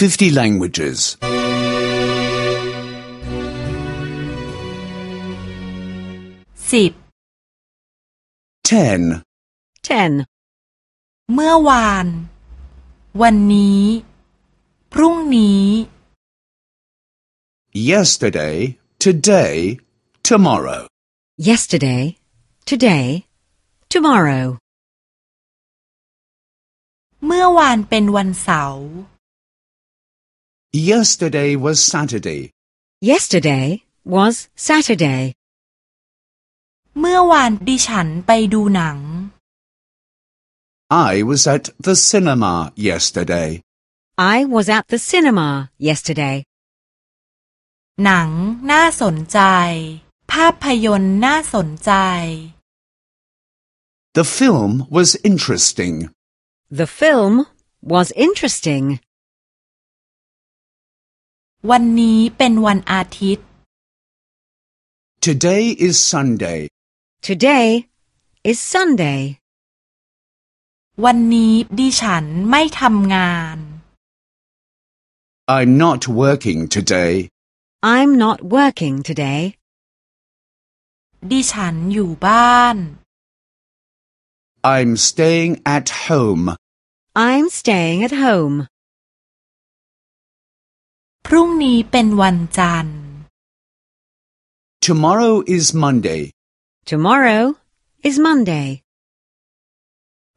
50 languages. สิบ 10. 10. เมื่อวาน วันนี้ พรุ่งนี้ Yesterday, today, tomorrow. Yesterday. Today. Tomorrow. เมื่อวานเป็นวันเสาร์ Yesterday was Saturday. Yesterday was Saturday. เมื่อวานดิฉันไปดูหนัง I was at the cinema yesterday. I was at the cinema yesterday. หนังน่าสนใจ ภาพยนตร์น่าสนใจ The film was interesting. The film was interesting. วันนี้เป็นวันอาทิตย์ Today is Sunday. Today is Sunday. วันนี้ดิฉันไม่ทำงาน I'm not working today. I'm not working today. ดิฉันอยู่บ้าน I'm staying at home. I'm staying at home. พรุ่งนี้เป็นวันจันทร์ Tomorrow is Monday. Tomorrow is Monday.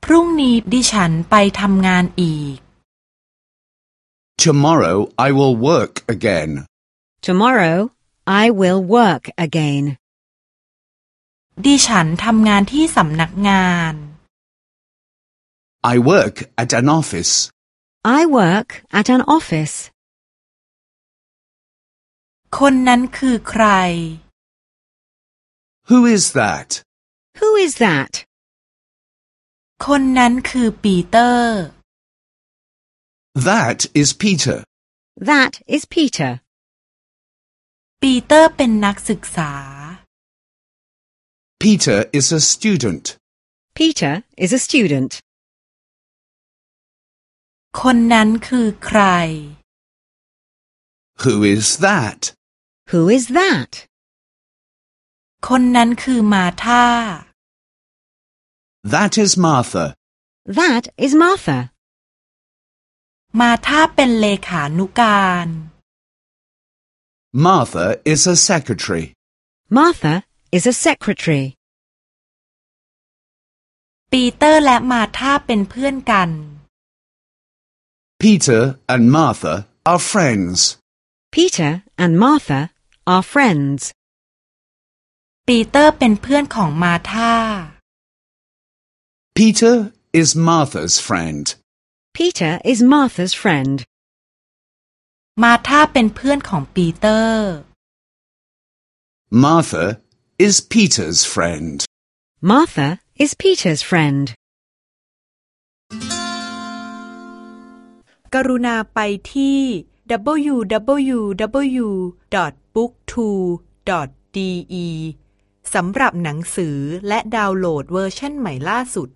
พรุ่งนี้ดิฉันไปทำงานอีก Tomorrow I will work again. Tomorrow I will work again. ดิฉันทำงานที่สำนักงาน I work at an office. I work at an office. คนนั้นคือใคร Who is that? Who is that? คนนั้นคือปีเตอร์ That is Peter. That is Peter. ปีเตอร์เป็นนักศึกษา Peter is a student. Peter is a student. คนนั้นคือใคร Who is that? Who is that? คนนั้นคือมาธา That is Martha. That is Martha. มาธาเป็นเลขานุการ Martha is a secretary. Martha is a secretary. ปีเตอร์และมาธาเป็นเพื่อนกัน Peter and Martha are friends. Peter and Martha are friends. ปีเตอร์เป็นเพื่อนของมาธา Peter is Martha's friend. Peter is Martha's friend. มาธาเป็นเพื่อนของปีเตอร์ Martha is Peter's friend. Martha is Peter's friend. กรุณาไปที่ to.de สำหรับหนังสือและดาวน์โหลดเวอร์ชันใหม่ล่าสุด